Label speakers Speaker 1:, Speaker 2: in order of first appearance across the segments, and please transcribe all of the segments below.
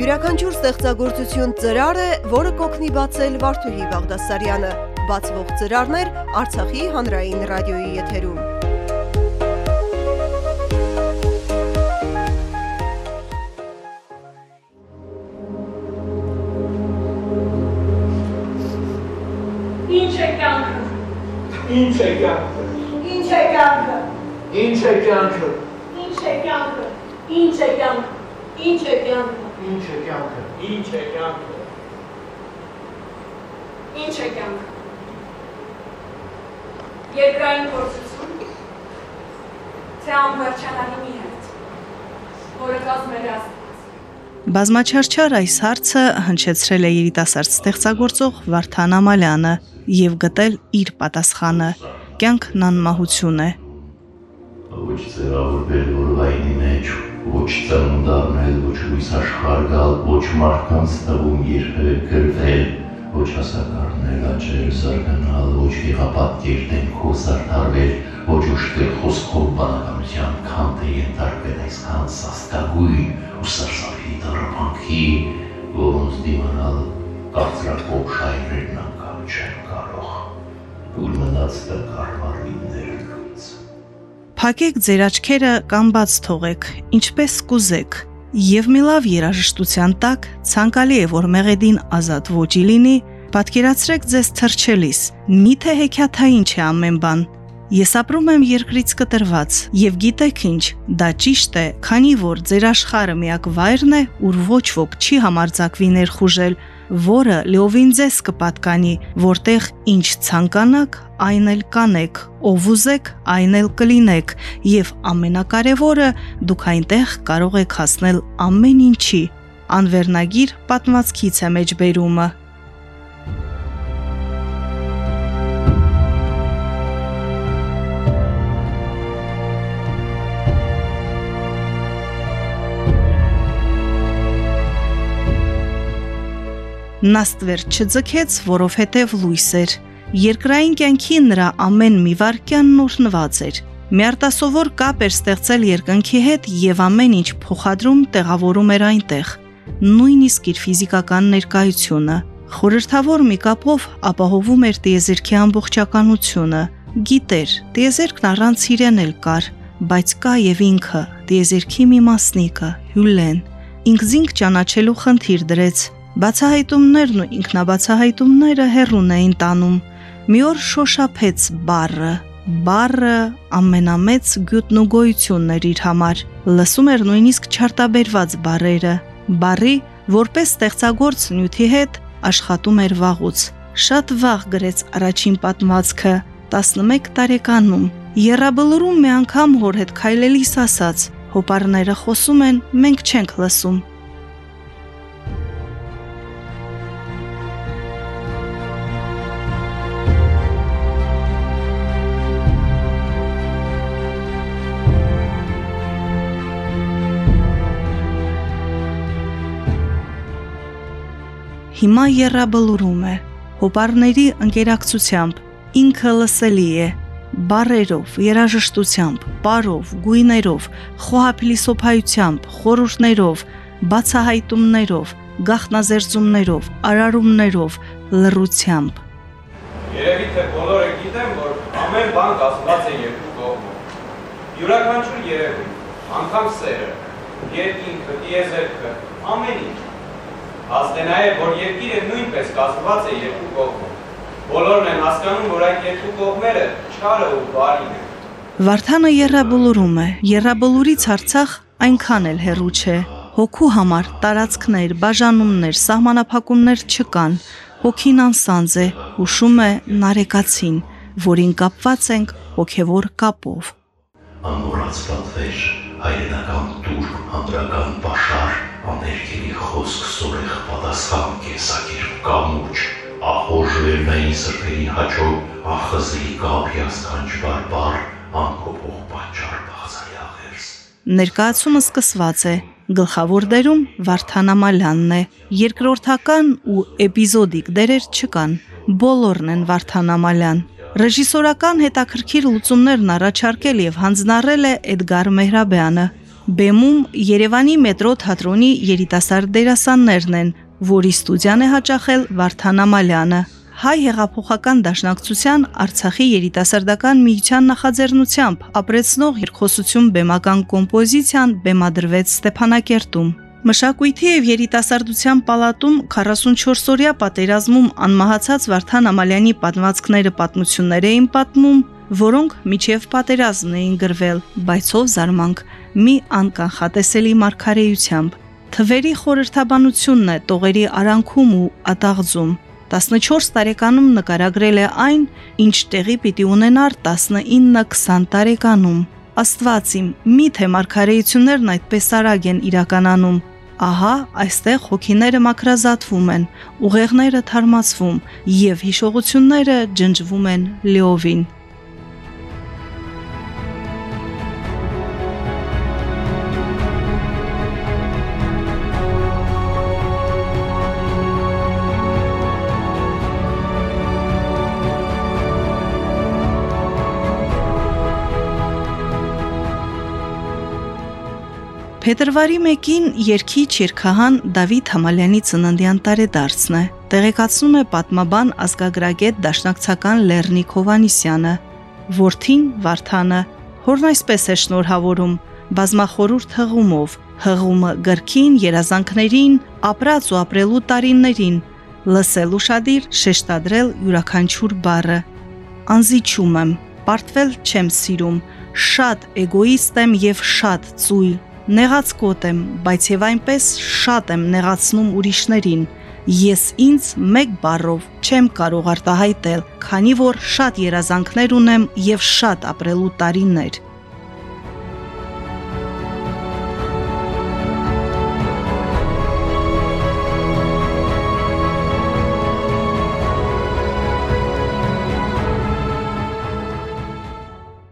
Speaker 1: Յուրաքանչյուր ստեղծագործություն ծրար է, որը կոգնի բացել Վարդուհի Բաղդասարյանը։ Բացվող ծրարներ Արցախի հանրային ռադիոյի եթերում։
Speaker 2: Ինչ է կյանքը։
Speaker 3: Ինչ է կյանքը։
Speaker 2: Ինչ է կյանքը։
Speaker 3: Ինչ է կյանքը։
Speaker 2: Ինչ է կյանքը։ Ինչ է կյանքը։ Ինչ է կյանքը։
Speaker 3: Ինչ է կյանքը։ Ինչ է կյանքը։
Speaker 2: Ինչ է կյանքը։ Երկրային փորձություն։ Թե անվերջանալի մի հետ, որը կազմել է
Speaker 4: Բազմաչարչար այս հարցը հնչեցրել է երիտասարդ ստեղծագործող Վարդան Ամալյանը եւ գտել իր պատասխանը։ Կյանքն անմահություն է։
Speaker 5: ոչ ծերավորվել օրվայինի ոչ ծննդարնել, ոչ լույս աշխարհ գալ, ոչ մարդկանց տվում երբևէ գրվել, ոչ հասակարնել, աճել, զարգանալ, ոչ եղապատկեր դեմքով զարդարվել, ոչ ուշտել խոսքով բանականության քանթը ենթարկվել այսքան սաստագույն ու սարսափի դարապանքի, որոնց դիմանալ կարծրակով շայրերն անգամ չեն կարող, ուր մնաց տկար մարմիններ լույս։
Speaker 4: Փակեք ձեր աչքերը կամ բաց թողեք, ինչպես կուզեք։ Եվ մի լավ երաժշտության տակ ցանկալի է որ մեղեդին ազատ ոճի լինի, պատկերացրեք ձեզ թրջելիս։ Միթե հեքիաթային չէ ամեն բան։ Ես ապրում եմ երկրից կտրված եւ գիտեք ինչ, դա ճիշտ է, քանի որ ձեր աշխարհը միակ վայրն է, ուր ոչ ոք չի համարձակվի ներխուժել, որը լիովին ձեզ կպատկանի, որտեղ ինչ ցանկանաք, այն էլ կանեք, ով ուզեք, այն էլ կլինեք, եւ ամենակարևորը դուք այնտեղ կարող եք հասնել ամեն ինչի։ Անվերնագիր պատմվածքից է մեջբերումը։ Նաստվեր չձգեց, որովհետև լույս էր։ Երկրային կյանքի նրա ամեն մի վարքյանն օրհնված էր։ Միարտասովոր կապ էր ստեղծել երկնքի հետ եւ ամեն ինչ փոխադրում տեղավորում էր այնտեղ։ Նույնիսկ իր ֆիզիկական ներկայությունը խորհրդավոր մի կապով ապահովում էր տիեզերքի ամբողջականությունը։ Գիտեր, տիեզերքն առանց իրեն էլ կար, բայց կա եւ ինքը, տիեզերքի մի մասնիկը, Հյուլեն։ Ինքզինք ճանաչելու խնդիր դրեց, Բացահայտումներն ու ինքնաբացահայտումները հերուն էին տանում։ Մի օր շոշափեց բառը։ Բառը ամենամեծ գյուտն ու գոյությունն էր իր համար։ Լսում էր նույնիսկ չարտաբերված բառերը։ Բառի, որպես ստեղծագործ նյութի հետ աշխատում էր վաղուց։ Շատ վաղ գրեց առաջին պատմվածքը 11 տարեկանում։ Եռաբլուրում մի անգամ հոր հետ քայլելիս ասաց. «Հոպարները խոսում են, մենք չենք լսում»։ Հիմա երրաբլուրում է հոպարների ընկերակցությամբ ինքը լսելի է բարերով, երաժշտությամբ, պարով, գույներով, խոհափիլիսոփայությամբ, խորուրդներով, բացահայտումներով, գախնազերծումներով, արարումներով, լռությամբ։
Speaker 6: Երևի թե բոլորը գիտեն, որ ամեն բան կազմված է երկու կողմով։ Յուրաքանչյուր երևույթ, անգամ սերը, երկինքը, տիեզերքը, ամեն ինչ Հաստ է որ երկիրը նույնպես կազմված է երկու կողմով։ Բոլորն են հասկանում, որ այդ երկու կողմերը չարը ու բարին են։
Speaker 4: Վարդանը երրաբլուրում է։ Երրաբլուրից Արցախ այնքան էլ հեռու չէ։ Հոգու համար տարածքներ, բաժանումներ, սահմանափակումներ չկան։ Հոգին անսանձ է, հուշում է Նարեկացին, որին կապված ենք հոգևոր կապով։
Speaker 5: Անմոռաց պատվեր, հայրենական տուր, անդրական պաշար, աներկերի խոսք սորեղ պատասխան կեսակերպ կամուջ, ահոժվերնային սրտերի հաճով, ախզի կապի ասկանչ բարբար, անկոպող պատճար բաղձարյաղերս։
Speaker 4: Ներկայացումը սկսված է։ Գլխավոր դերում Վարդան Ամալյանն է։ Երկրորդական ու էպիզոդիկ դերեր չկան։ Բոլորն են Վարդան Ամալյան։ Ռեժիսորական հետաքրքիր լուծումներն առաջարկել եւ հանձնարարել է Էդգար Մեհրաբյանը։ Բեմում Երևանի մետրո թատրոնի երիտասարդ դերասաններն են, որի ստուդիան է հաճախել Վարդան Ամալյանը։ Հայ հեղափոխական դաշնակցության Արցախի երիտասարդական միության նախաձեռնությամբ ապրեցնող երկխոսություն բեմական կոմպոզիցիան բեմադրվեց Ստեփանակերտում։ Մշակույթի եւ երիտասարդության պալատում 44-օրյա պատերազմում անմահացած Վարդան Ամալյանի պատմվածքները պատմություններ էին պատմում, որոնք միջև պատերազմն էին գրվել, բայցով զարմանք մի անկանխատեսելի մարգարեությամբ։ Թվերի խորհրդաբանությունն է տողերի արանքում ու ատաղձում։ 14 տարեկանում նկարագրել է այն, ինչ տեղի պիտի ունենար 19-20 տարեկանում։ Աստված իմ, միթե մարգարեություններն այդպես արագ են իրականանում, Ահա այստեղ հոգիները մակրազատվում են, ուղեղները թարմացվում եւ հիշողությունները ջնջվում են լիովին։ Փետրվարի 1-ին երկիչ երկհան Դավիթ Համալյանի ծննդյան տարեդարձն է։ Տեղեկացնում է պատմաբան ազգագրագետ Դաշնակցական Լեռնիկ Հովանիսյանը, Որթին Վարդանը։ Հորն այսպես է շնորհավորում. Բազմախորուր թղումով, հղումը գրքին, երազանքներին, ապրած ու ապրելու տարիներին, լսել ուրشادիր, շեշտադրել յուրաքանչյուր բառը։ Անզիջում եմ, պարտվել չեմ սիրում, շատ էգոիստ եմ եւ շատ ծույլ Նեղած կոտ եմ, բայց եւ այնպես շատ եմ նեղացնում ուրիշներին։ Ես ինձ մեկ բառով չեմ կարող արտահայտել, քանի որ շատ երազանքներ ունեմ եւ շատ ապրելու տարիներ։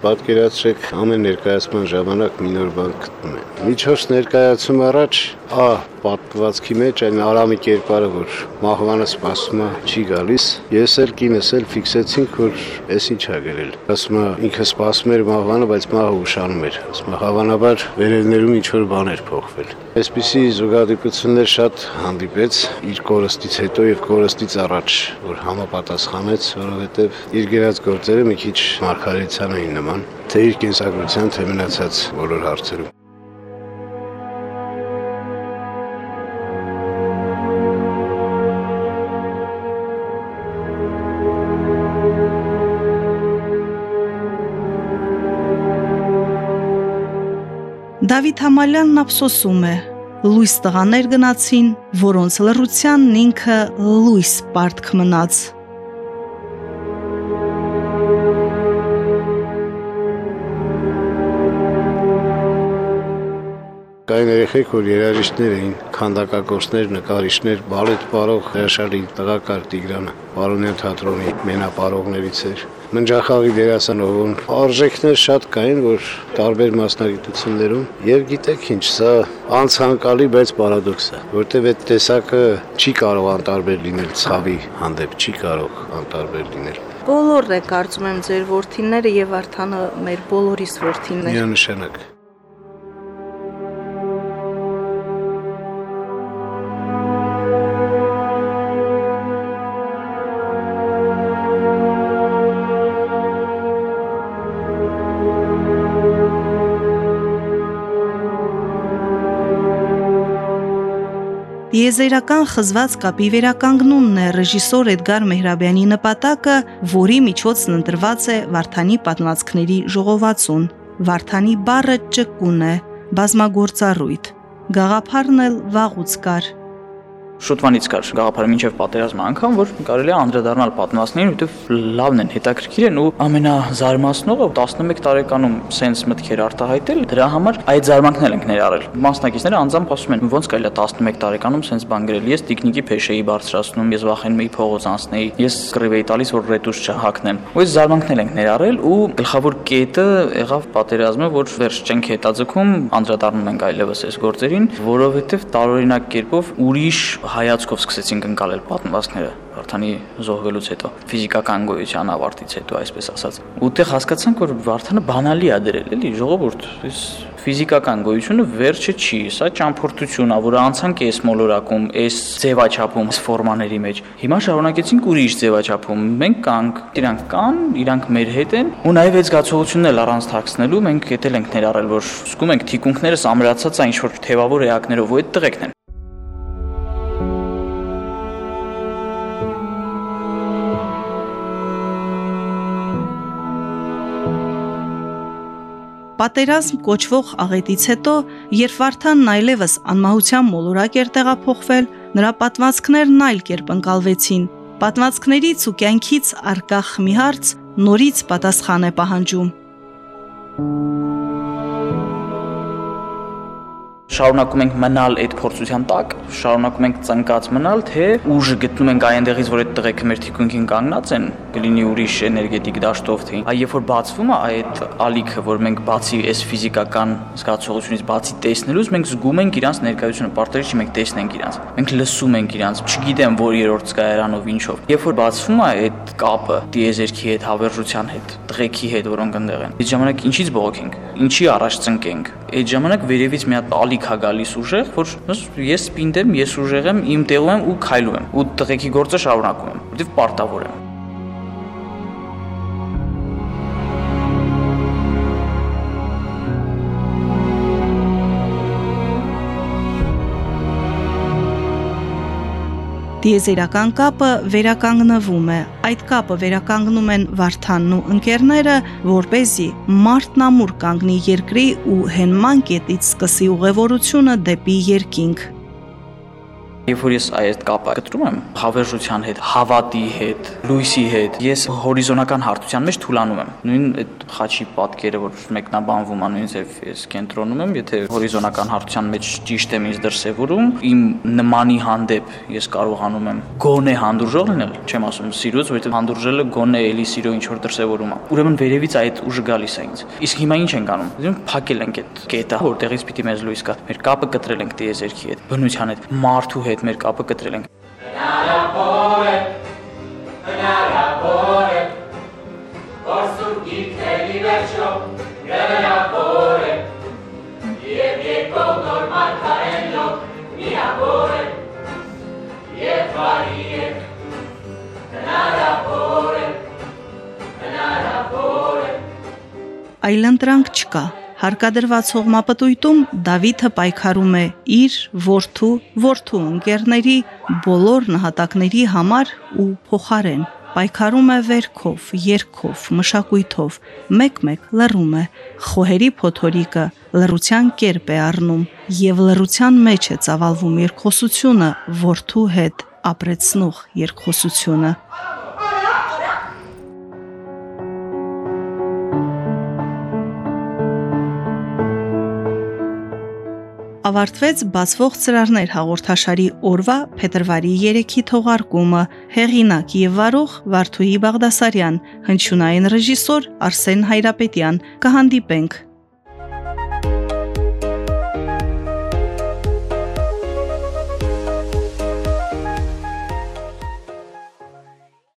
Speaker 7: Պատկերացրեք ամեն ներկայացման ժամանակ մի նոր բան գտնում եմ։ Միջոց ներկայացում առաջ ա պատվածքի մեջ այն Արամի կերպարը, որ մահվանը սպասում է, չի գալիս։ Ես էլ կինս էլ ֆիքսեցինք, որ էս ինչ ա գրել։ Ասում է ինքը սպասում էր մահվանը, բայց մահը ուշանում էր։ Ասում է հավանաբար վերևներում ինչ որ բաներ փոխվել։ Այսպիսի զուգադիպություններ շատ հանդիպեց իր կորստից հետո եւ կորստից առաջ, որ համապատասխանեց, որովհետեւ իր գրած գործերը մի քիչ մարգարեության էին նման, թե իր կենսագրության, թե մնացած բոլոր հարցերում։
Speaker 4: Դավիթ Համալյանն ափսոսում է. լույս տղաներ գնացին, որոնց լռությանն ինքը լույս պարտք մնաց։
Speaker 7: Կային երեխեք, որ երաժիշտներ էին, քանդակագործներ, նկարիչներ, բալետ պարող հրաշալի տղակար Տիգրանը, Պարոնյան թատրոնի մենապարողներից էր մնջախաղի դերասանով, որ արժեքներ շատ կային, որ տարբեր մասնագիտություններում եւ գիտեք ինչ, սա անցանկալի, բայց պարադոքս է, որտեւ այդ տեսակը չի կարող անտարբեր լինել ցավի հանդեպ, չի կարող անտարբեր լինել։
Speaker 4: Բոլորն է կարծում եմ ձեր worth-ինները եւ արդանը մեր բոլորիս worth-ինները։
Speaker 7: Միանշանակ։
Speaker 4: Դիեզերական խզված կապի վերականգնումն է ռեժիսոր Էդգար Մեհրաբյանի նպատակը, որի միջոցն ընտրված է Վարդանի պատմվածքների ժողովածուն։ Վարդանի բառը ճկուն է, բազմագործառույթ։ Գաղափարն էլ վաղուց կար
Speaker 8: շուտվանից կար գաղափարը մինչև պատերազմը անգամ, որ կարելի է անդրադառնալ պատմվածքներին, որովհետև լավն են, հետաքրքիր են ու ամենազարմացնողը 11 տարեկանում սենց մտքեր արտահայտել, դրա համար այդ զարմանքն ենք ներառել։ Մասնակիցները անձամբ ասում են, ոնց կարելի է 11 տարեկանում սենց բան գրել։ Ես տիկնիկի փեշեի բարձրացնում, ես վախենում էի փողոց անցնեի, ես կռիվ էի տալիս, որ ռետուշ չհակնեմ։ Ու այս զարմանքն ենք ներառել ու գլխավոր կետը եղավ պատերազմը, որ վերջ չենք հետաձգում, անդրադառնում ենք այլևս այս գործերին, որովհետև տարօրինակ կերպով ուրիշ հայացքով սկսեցինք ընկալել պատմվածքները Վարդանի զոհվելուց հետո, ֆիզիկական գոյության ավարտից հետո, այսպես ասած։ Ուտեղ հասկացանք, որ Վարդանը բանալի է դրել, էլի, ժողովուրդ, այս Ֆիզիկական գոյությունը վերջը չի, սա ճամփորդությունն է, որը անցանք էս մոլորակում, էս ձևաչափում, ֆորմաների մեջ։ Հիմա շարունակեցինք ուրիշ ձևաչափում։ Մենք կանք, իրանք կան, իրանք մեր հետ են, ու նաև այդ զգացողությունն էլ առանց թաքցնելու մենք եթել ենք ներառել, որ զգում ենք թիկունքներս ամրացած է ինչ որ թևավոր էակներով, ու այդ տղեկն են։
Speaker 4: Պատերազմ կոչվող աղետից հետո, երբ Վարդանն այլևս անմահության մոլորակ էր տեղափոխվել, նրա պատմվածքներն այլ կերպ ընկալվեցին։ Պատմվածքներից ու կյանքից արկախ մի հարց նորից պատասխան է պահանջում։
Speaker 8: շարունակում ենք մնալ այդ փորձության տակ, շարունակում ենք ծնկած մնալ, թե ուժը գտնում ենք այնտեղից, որ այդ տղեկը մեր թիկունքին կանգնած են, կլինի ուրիշ էներգետիկ դաշտով թե։ Այ երբ որ բացվում է այդ ալիքը, որ մենք բացի այս ֆիզիկական զգացողությունից բացի տեսնելուց, մենք զգում ենք իրանց ներկայությունը, պարտադիր չի մենք տեսնենք իրանց։ Մենք լսում ենք իրանց, չգիտեմ որ երրորդ զգայարանով ինչով։ Երբ որ բացվում է այդ կապը դիեզերքի հետ, հավերժության հետ, տղեկի հետ, որոնք ընդեղ են։ Այդ ժամանակ ինչից բողոքենք, ինչի առաջ ծնկենք։ Այդ ժամանակ վերևից մի հատ ալիք է գալիս ուժեղ, որ ես սպինդ եմ, ես ուժեղ եմ, իմ տեղում եմ ու քայլում եմ։ Ու տղեկի գործը շարունակում եմ, որովհետև պարտավոր եմ։
Speaker 4: Դիեզերական կապը վերականգնվում է։ Այդ կապը վերականգնում են Վարդանն ու ընկերները, որ เป զի մարդն ամուր կանգնի երկրի ու հենման կետից սկսի ուղևորությունը դեպի երկինք։
Speaker 8: Երբ որ ես այդ կապը կտրում եմ հավերժության հետ, հավատի հետ, լույսի հետ, ես հորիզոնական հարթության մեջ թուլանում եմ։ Նույն այդ խաչի պատկերը, որ մեկնաբանվում է նույն ձև ես կենտրոնում եմ, եթե հորիզոնական հարթության մեջ ճիշտ եմ ինձ դրսևորում, իմ նմանի հանդեպ ես կարողանում եմ գոնե հանդուրժող լինել, չեմ ասում սիրուց, որովհետև հանդուրժելը գոնե էլի սիրո ինչ որ դրսևորում է։ Ուրեմն վերևից այդ ուժը գալիս է ինձ։ Իսկ հիմա ինչ ենք անում։ Ուրեմն փակել ենք այդ կետը, որտեղից պիտի մեզ լույս գա։ Մեր կապը կտրել ենք դիեզերքի հետ, բնության հետ, մարդու հետ մեր կապը կտրել ենք։
Speaker 3: Հնարավոր է, հնարավոր է, որ սուրբ գիտքերի վերջո հնարավոր է, և երկով նոր մարգարենլով միավոր է, և բարի է, հնարավոր է, հնարավոր է,
Speaker 4: Այլընտրանք չկա։ Հարկադրված հողմապտույտում Դավիթը պայքարում է իր որդու, որդու ընկերների բոլոր նահատակների համար ու փոխարեն պայքարում է վերքով, երկով, մշակույթով, մեկ-մեկ լռում է, խոհերի փոթորիկը լռության կերպ է առնում եւ լռության մեջ է ծավալվում երկխոսությունը որդու հետ ապրեցնող երկխոսությունը ավարտվեց բացվող ծրարներ հաղորդաշարի օրվա փետրվարի 3-ի թողարկումը հեղինակ եւ վարող Վարդուհի Բաղդասարյան հնչյունային ռեժիսոր Արսեն Հայրապետյան կհանդիպենք